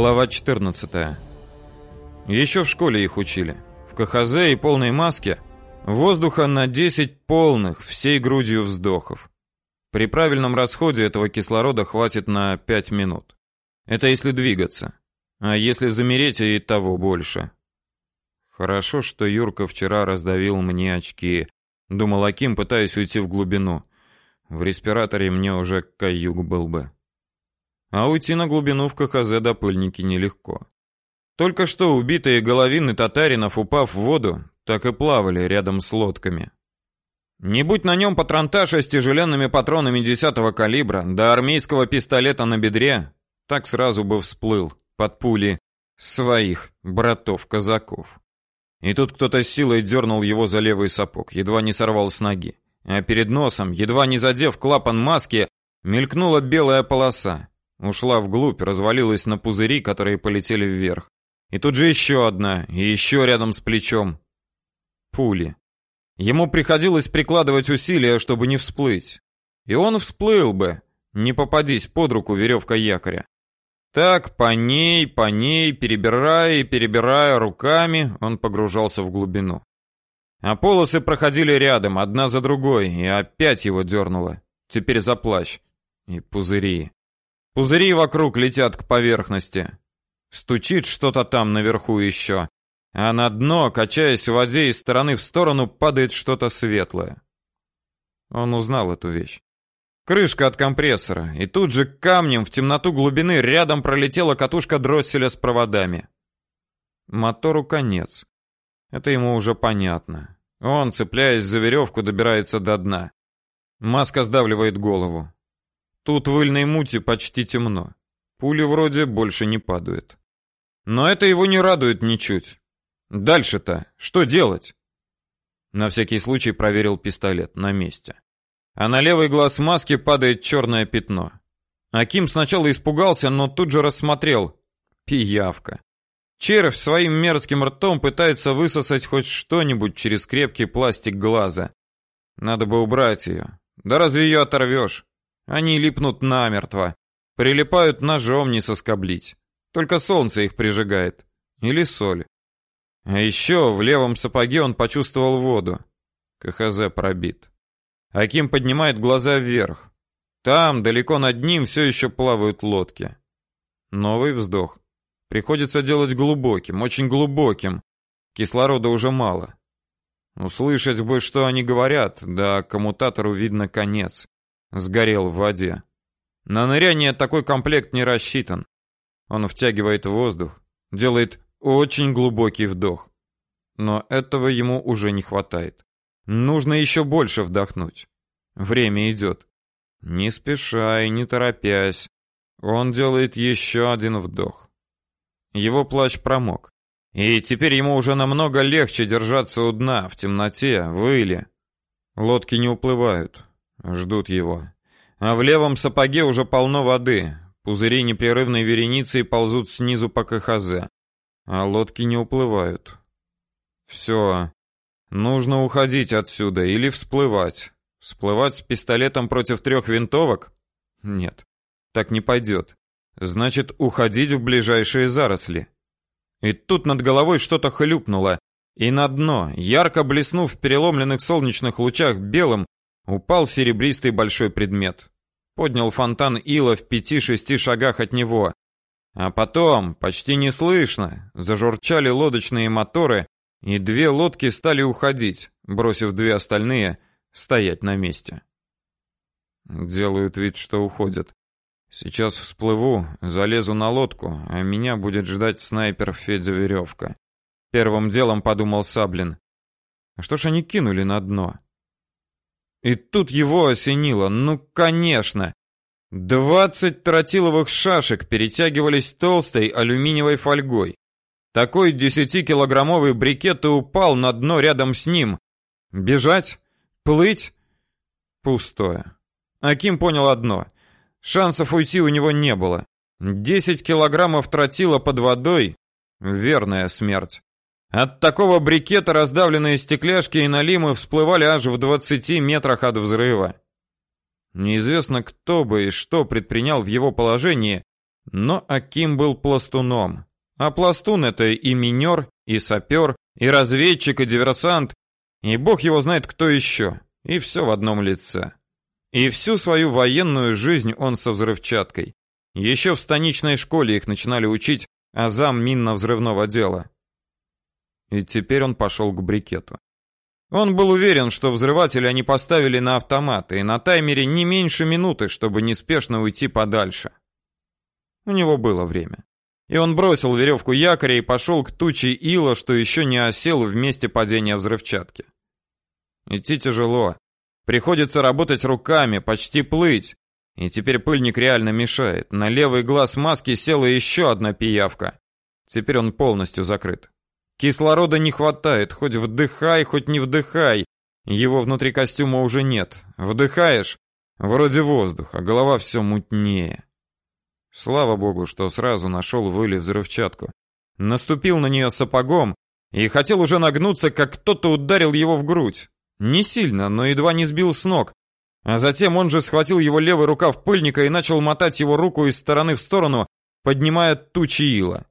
Глава 14. Еще в школе их учили. В КХЗ и полной маске воздуха на 10 полных всей грудью вздохов. При правильном расходе этого кислорода хватит на 5 минут. Это если двигаться. А если замереть, и того больше. Хорошо, что Юрка вчера раздавил мне очки, думал Аким, пытаясь уйти в глубину. В респираторе мне уже каюк был бы. А уйти на глубину в КХЗ до пыльники нелегко. Только что убитые головины татаринов, упав в воду, так и плавали рядом с лодками. Не будь на нем патронташа с тяжеленными патронами 10 калибра, да армейского пистолета на бедре, так сразу бы всплыл под пули своих братов-казаков. И тут кто-то силой дернул его за левый сапог, едва не сорвал с ноги. А перед носом, едва не задев клапан маски, мелькнула белая полоса. Ушла вглубь, развалилась на пузыри, которые полетели вверх. И тут же еще одна, и еще рядом с плечом. Пули. Ему приходилось прикладывать усилия, чтобы не всплыть. И он всплыл бы, не попадись под руку веревка якоря. Так, по ней, по ней, перебирая и перебирая руками, он погружался в глубину. А полосы проходили рядом, одна за другой, и опять его дернуло. Теперь за плащ. И пузыри. Пузыри вокруг летят к поверхности. Стучит что-то там наверху еще. А на дно, качаясь в воде из стороны в сторону, падает что-то светлое. Он узнал эту вещь. Крышка от компрессора, и тут же камнем в темноту глубины рядом пролетела катушка дросселя с проводами. Мотору конец. Это ему уже понятно. Он, цепляясь за веревку, добирается до дна. Маска сдавливает голову. Тут в ильной мути почти темно. Пули вроде больше не падают. Но это его не радует ничуть. Дальше-то что делать? На всякий случай проверил пистолет на месте. А на левый глаз маски падает черное пятно. Аким сначала испугался, но тут же рассмотрел. Пиявка. Червь своим мерзким ртом пытается высосать хоть что-нибудь через крепкий пластик глаза. Надо бы убрать ее. Да разве ее оторвешь? Они липнут намертво. Прилипают ножом не соскоблить. Только солнце их прижигает. Или соль. А еще в левом сапоге он почувствовал воду. КХЗ пробит. Аким поднимает глаза вверх. Там, далеко над ним, все еще плавают лодки. Новый вздох. Приходится делать глубоким, очень глубоким. Кислорода уже мало. Услышать бы, что они говорят, да коммутатору видно конец сгорел в воде. На ныряние такой комплект не рассчитан. Он втягивает воздух, делает очень глубокий вдох. Но этого ему уже не хватает. Нужно еще больше вдохнуть. Время идет. Не спеша и не торопясь, он делает еще один вдох. Его плащ промок. И теперь ему уже намного легче держаться у дна, в темноте, в иле. Лодки не уплывают, ждут его. А в левом сапоге уже полно воды. Пузыри непрерывной вереницей ползут снизу по КХЗ. А лодки не уплывают. Все. Нужно уходить отсюда или всплывать. Всплывать с пистолетом против трех винтовок? Нет. Так не пойдет. Значит, уходить в ближайшие заросли. И тут над головой что-то хлюпнуло, и на дно, ярко блеснув в переломленных солнечных лучах белым, упал серебристый большой предмет. Поднял фонтан ила в пяти-шести шагах от него. А потом, почти неслышно, зажурчали лодочные моторы, и две лодки стали уходить, бросив две остальные стоять на месте. Делают вид, что уходят. Сейчас всплыву, залезу на лодку, а меня будет ждать снайпер Федя Веревка. Первым делом подумал Саблин. А что ж они кинули на дно? И тут его осенило. Ну, конечно. Двадцать тротиловых шашек перетягивались толстой алюминиевой фольгой. Такой десятикилограммовый брикет и упал на дно рядом с ним. Бежать? Плыть? Пустое. Аким понял одно. Шансов уйти у него не было. Десять килограммов тротила под водой — верная смерть. От такого брикета раздавленные стекляшки и налимы всплывали аж в 20 метрах от взрыва. Неизвестно, кто бы и что предпринял в его положении, Но Аким был пластуном. А пластун это и минер, и сапер, и разведчик, и диверсант, и бог его знает кто еще. И все в одном лице. И всю свою военную жизнь он со взрывчаткой. Еще в станичной школе их начинали учить азам минно-взрывного дела. И теперь он пошел к брикету. Он был уверен, что взрыватели они поставили на автомат и на таймере не меньше минуты, чтобы неспешно уйти подальше. У него было время. И он бросил веревку якоря и пошел к туче ила, что еще не осел в месте падения взрывчатки. Идти тяжело. Приходится работать руками, почти плыть. И теперь пыльник реально мешает. На левый глаз маски села еще одна пиявка. Теперь он полностью закрыт. Кислорода не хватает, хоть вдыхай, хоть не вдыхай. Его внутри костюма уже нет. Вдыхаешь, вроде воздух, а голова все мутнее. Слава богу, что сразу нашел выли взрывчатку. Наступил на нее сапогом и хотел уже нагнуться, как кто-то ударил его в грудь. Не сильно, но едва не сбил с ног. А затем он же схватил его левый рукав пыльника и начал мотать его руку из стороны в сторону, поднимая тучи ила.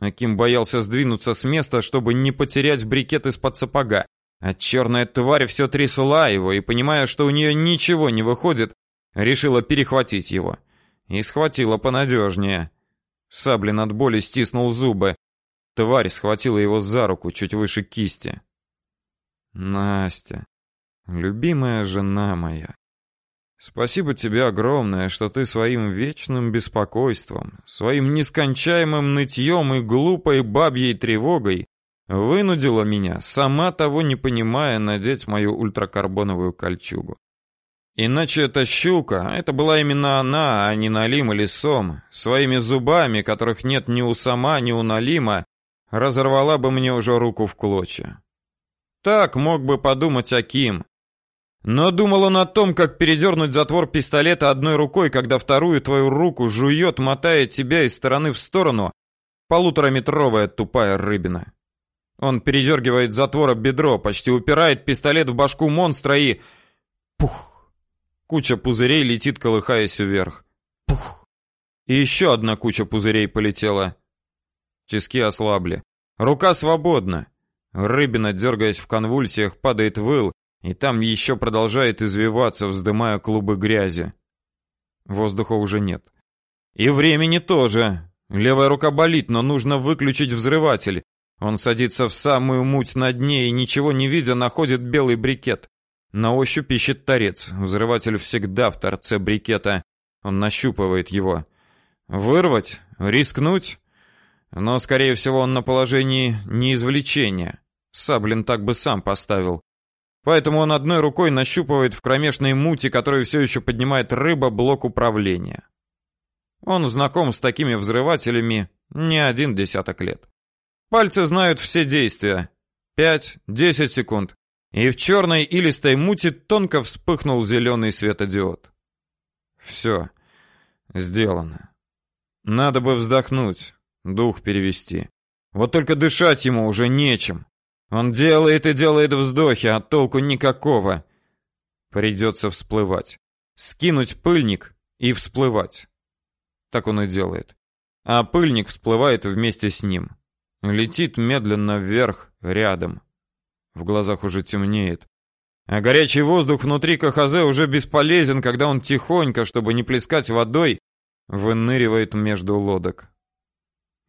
Аким боялся сдвинуться с места, чтобы не потерять брикет из-под сапога. А черная тварь все трясла его и, понимая, что у нее ничего не выходит, решила перехватить его. И схватила понадежнее. Саблин от боли стиснул зубы. Тварь схватила его за руку чуть выше кисти. Настя, любимая жена моя, Спасибо тебе огромное, что ты своим вечным беспокойством, своим нескончаемым нытьем и глупой бабьей тревогой вынудила меня, сама того не понимая, надеть мою ультракарбоновую кольчугу. Иначе эта щука, это была именно она, а не Налим или Сом, своими зубами, которых нет ни у Сома, ни у Налима, разорвала бы мне уже руку в клочья. Так мог бы подумать Аким, но думал он о том, как передернуть затвор пистолета одной рукой, когда вторую твою руку жует, мотая тебя из стороны в сторону, полутораметровая тупая рыбина. Он передергивает затвор об бедро, почти упирает пистолет в башку монстра и... Пух! Куча пузырей летит, колыхаясь вверх. Пух! И еще одна куча пузырей полетела. Тиски ослабли. Рука свободна. Рыбина, дергаясь в конвульсиях, падает в ил, и там еще продолжает извиваться, вздымая клубы грязи. Воздуха уже нет. И времени тоже. Левая рука болит, но нужно выключить взрыватель. Он садится в самую муть на дне и ничего не видя находит белый брикет. На ощупь ищет торец. Взрыватель всегда в торце брикета. Он нащупывает его. Вырвать? Рискнуть? Но, скорее всего, он на положении неизвлечения. Саблин так бы сам поставил. Поэтому он одной рукой нащупывает в кромешной мути, которую все еще поднимает рыба, блок управления. Он знаком с такими взрывателями не один десяток лет. Пальцы знают все действия. Пять-десять секунд. И в черной илистой мути тонко вспыхнул зеленый светодиод. Все. Сделано. Надо бы вздохнуть, дух перевести. Вот только дышать ему уже нечем. Он делает и делает вздохи, а толку никакого. Придется всплывать. Скинуть пыльник и всплывать. Так он и делает. А пыльник всплывает вместе с ним. Летит медленно вверх, рядом. В глазах уже темнеет. А горячий воздух внутри КХЗ уже бесполезен, когда он тихонько, чтобы не плескать водой, выныривает между лодок.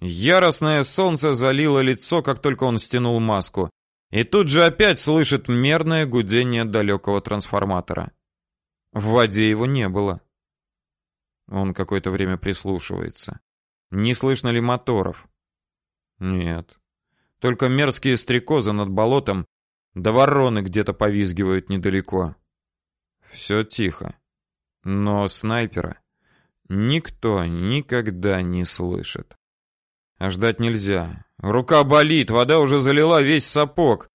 Яростное солнце залило лицо, как только он стянул маску, и тут же опять слышит мерное гудение далекого трансформатора. В воде его не было. Он какое-то время прислушивается. Не слышно ли моторов? Нет. Только мерзкие стрекозы над болотом, да вороны где-то повизгивают недалеко. Все тихо. Но снайпера никто никогда не слышит. А ждать нельзя. Рука болит, вода уже залила весь сапог.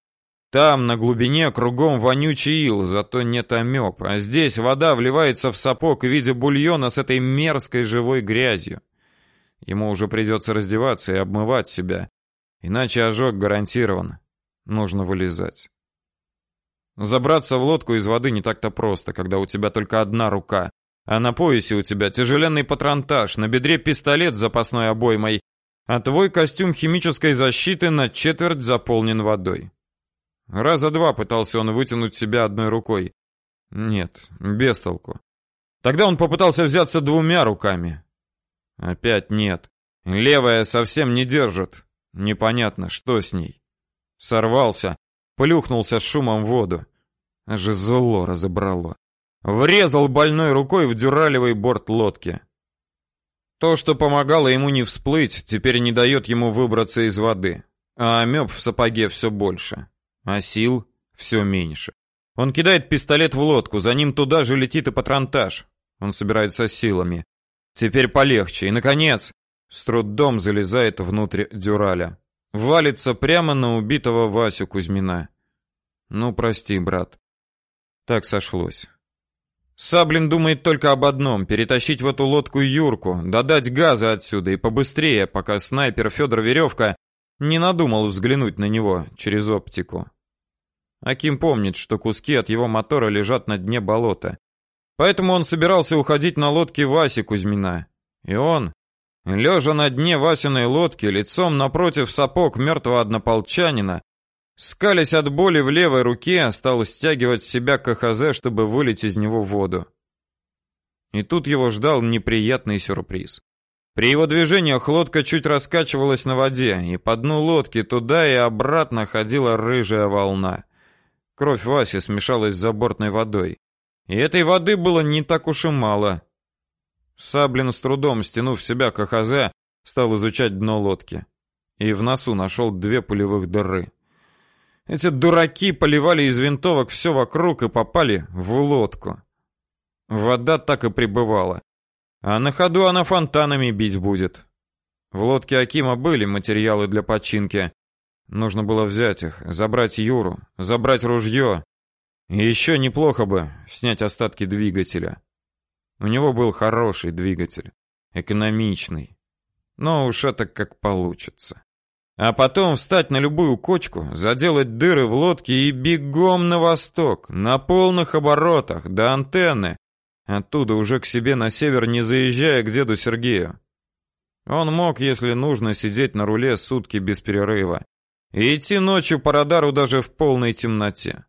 Там, на глубине, кругом вонючий ил, зато нет амеб. А здесь вода вливается в сапог в виде бульона с этой мерзкой живой грязью. Ему уже придется раздеваться и обмывать себя. Иначе ожог гарантирован. Нужно вылезать. Забраться в лодку из воды не так-то просто, когда у тебя только одна рука, А на поясе у тебя тяжеленный патронтаж, на бедре пистолет с запасной обоймой, а твой костюм химической защиты на четверть заполнен водой. Раза два пытался он вытянуть себя одной рукой. Нет, без толку. Тогда он попытался взяться двумя руками. Опять нет. Левая совсем не держит. Непонятно, что с ней. Сорвался, плюхнулся с шумом в воду. Аж зло разобрало. Врезал больной рукой в дюралевый борт лодки. То, что помогало ему не всплыть, теперь не дает ему выбраться из воды. А амеб в сапоге все больше, а сил все меньше. Он кидает пистолет в лодку, за ним туда же летит и патронтаж. Он собирается силами. Теперь полегче. И наконец, с трудом залезает внутрь дюраля. Валится прямо на убитого Васю Кузьмина. Ну, прости, брат. Так сошлось. Саблин думает только об одном перетащить в эту лодку Юрку, додать газа отсюда и побыстрее, пока снайпер Федор Веревка не надумал взглянуть на него через оптику. Аким помнит, что куски от его мотора лежат на дне болота. Поэтому он собирался уходить на лодке Васи Кузьмина. И он, лежа на дне Васиной лодки, лицом напротив сапог мертвого однополчанина, скалясь от боли в левой руке, стал стягивать с себя КХЗ, чтобы вылить из него воду. И тут его ждал неприятный сюрприз. При его движениях лодка чуть раскачивалась на воде, и по дну лодки туда и обратно ходила рыжая волна. Кровь Васи смешалась с забортной водой. И этой воды было не так уж и мало. Саблин с трудом стянув себя КХЗ, стал изучать дно лодки. И в носу нашел две пулевых дыры. Эти дураки поливали из винтовок все вокруг и попали в лодку. Вода так и прибывала. А на ходу она фонтанами бить будет. В лодке Акима были материалы для починки. Нужно было взять их, забрать Юру, забрать ружье и еще неплохо бы снять остатки двигателя. У него был хороший двигатель, экономичный. Но уж это как получится. А потом встать на любую кочку, заделать дыры в лодке и бегом на восток, на полных оборотах, до антенны. Оттуда уже к себе на север не заезжая к деду Сергею. Он мог, если нужно, сидеть на руле сутки без перерыва и идти ночью по радару даже в полной темноте.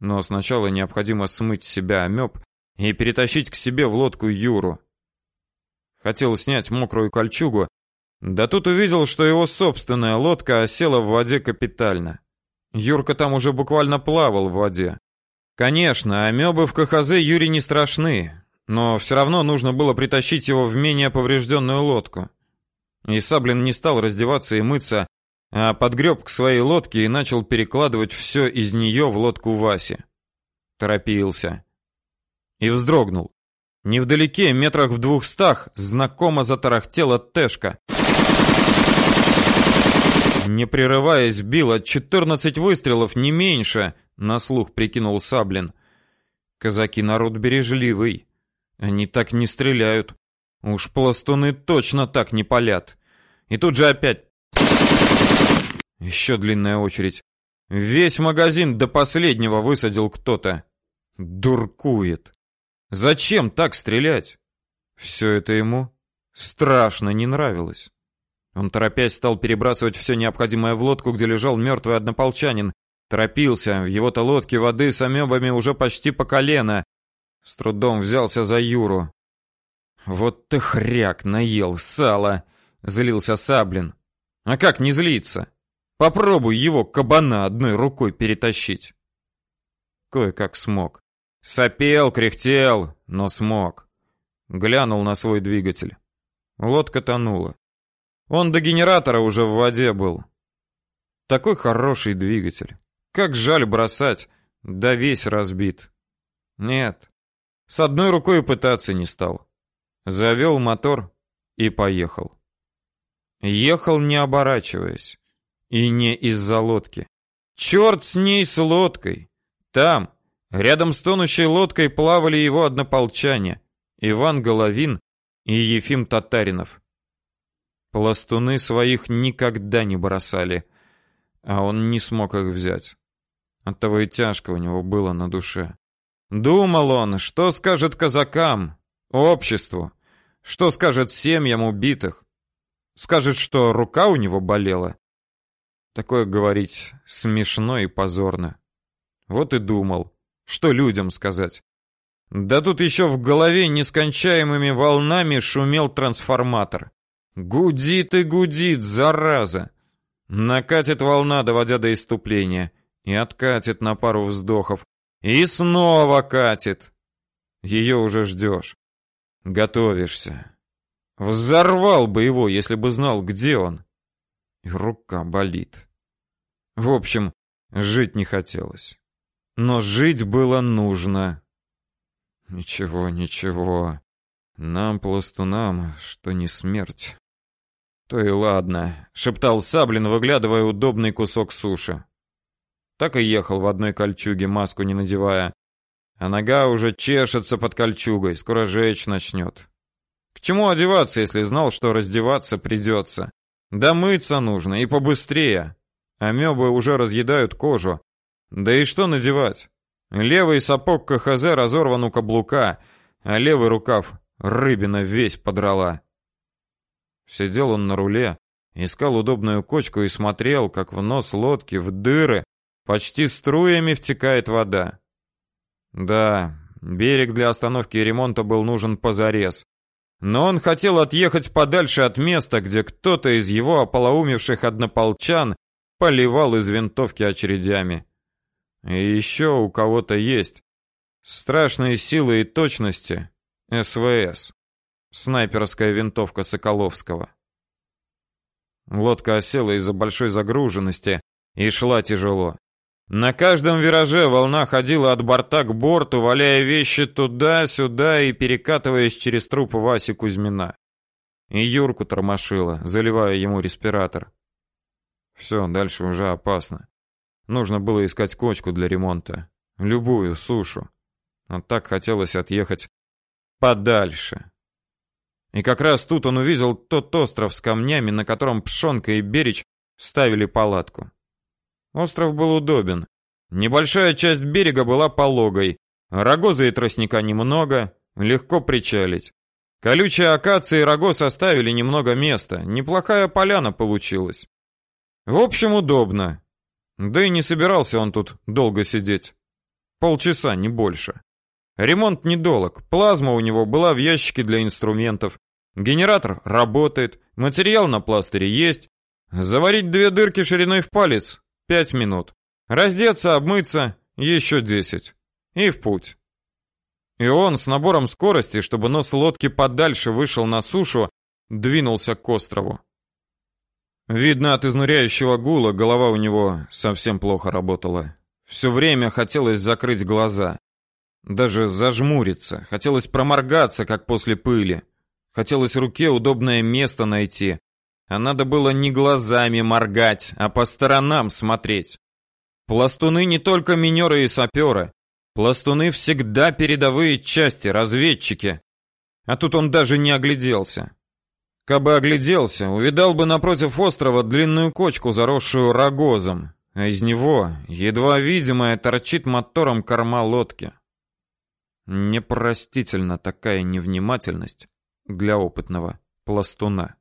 Но сначала необходимо смыть с себя амеб и перетащить к себе в лодку Юру. Хотел снять мокрую кольчугу, да тут увидел, что его собственная лодка осела в воде капитально. Юрка там уже буквально плавал в воде. Конечно, амебы в КХЗ Юре не страшны, но все равно нужно было притащить его в менее поврежденную лодку. И Саблин не стал раздеваться и мыться, а подгреб к своей лодке и начал перекладывать все из нее в лодку Васи. Торопился. И вздрогнул. Невдалеке, метрах в двухстах, знакомо затарахтела Тэшка. Не прерываясь, бил от 14 выстрелов, не меньше, на слух прикинул Саблин. Казаки народ бережливый. Они так не стреляют. Уж пластуны точно так не палят. И тут же опять еще длинная очередь. Весь магазин до последнего высадил кто-то. Дуркует. Зачем так стрелять? Все это ему страшно не нравилось. Он торопясь стал перебрасывать все необходимое в лодку, где лежал мертвый однополчанин. Торопился, в его-то лодке воды с амебами уже почти по колено. С трудом взялся за Юру. Вот ты хряк наел сало, злился Саблин. А как не злиться? Попробуй его кабана одной рукой перетащить. Кое-как смог. Сопел, кряхтел, но смог. Глянул на свой двигатель. Лодка тонула. Он до генератора уже в воде был. Такой хороший двигатель. Как жаль бросать, да весь разбит. Нет, с одной рукой пытаться не стал. Завел мотор и поехал. Ехал не оборачиваясь. И не из-за лодки. Черт с ней с лодкой. Там, рядом с тонущей лодкой, плавали его однополчане. Иван Головин и Ефим Татаринов. Пластуны своих никогда не бросали, а он не смог их взять. Оттого и тяжко у него было на душе. Думал он, что скажет казакам, Обществу. Что скажет семьям убитых? Скажет, что рука у него болела. Такое говорить смешно и позорно. Вот и думал, что людям сказать. Да тут еще в голове нескончаемыми волнами шумел трансформатор. Гудит и гудит, зараза. Накатит волна, доводя до иступления, и откатит на пару вздохов, и снова катит. Ее уже ждешь. Готовишься. Взорвал бы его, если бы знал, где он. И рука болит. В общем, жить не хотелось. Но жить было нужно. Ничего, ничего. Нам, пластунам, что не смерть. То и ладно, шептал Саблин, выглядывая удобный кусок суши. Так и ехал в одной кольчуге, маску не надевая. А нога уже чешется под кольчугой, скоро жечь начнет. К чему одеваться, если знал, что раздеваться придется? Да мыться нужно и побыстрее. Амебы уже разъедают кожу. Да и что надевать? Левый сапог КХЗ разорван у каблука, а левый рукав рыбина весь подрала. Сидел он на руле, искал удобную кочку и смотрел, как в нос лодки, в дыры, почти струями втекает вода. Да, берег для остановки и ремонта был нужен позарез. Но он хотел отъехать подальше от места, где кто-то из его ополоумевших однополчан поливал из винтовки очередями. И еще у кого-то есть страшные силы и точности СВС. Снайперская винтовка Соколовского. Лодка осела из-за большой загруженности и шла тяжело. На каждом вираже волна ходила от борта к борту, валяя вещи туда-сюда и перекатываясь через труп Васи Кузьмина. И Юрку тормошила, заливая ему респиратор. Все, дальше уже опасно. Нужно было искать кочку для ремонта, любую сушу. Но так хотелось отъехать подальше. И как раз тут он увидел тот остров с камнями, на котором Пшонка и Берич ставили палатку. Остров был удобен. Небольшая часть берега была пологой. Рогоза и тростника немного, легко причалить. Колючие акации и рогоз оставили немного места. Неплохая поляна получилась. В общем, удобно. Да и не собирался он тут долго сидеть. Полчаса, не больше. Ремонт недолг. Плазма у него была в ящике для инструментов. Генератор работает, материал на пластыре есть. Заварить две дырки шириной в палец Пять минут. Раздеться, обмыться еще десять. И в путь. И он с набором скорости, чтобы нос лодки подальше вышел на сушу, двинулся к острову. Видно от изнуряющего гула, голова у него совсем плохо работала. Все время хотелось закрыть глаза, даже зажмуриться, хотелось проморгаться, как после пыли. Хотелось руке удобное место найти, а надо было не глазами моргать, а по сторонам смотреть. Пластуны не только минеры и саперы. Пластуны всегда передовые части, разведчики. А тут он даже не огляделся. Кабы огляделся, увидал бы напротив острова длинную кочку, заросшую рогозом, а из него едва видимая торчит мотором корма лодки. Непростительно такая невнимательность для опытного пластуна.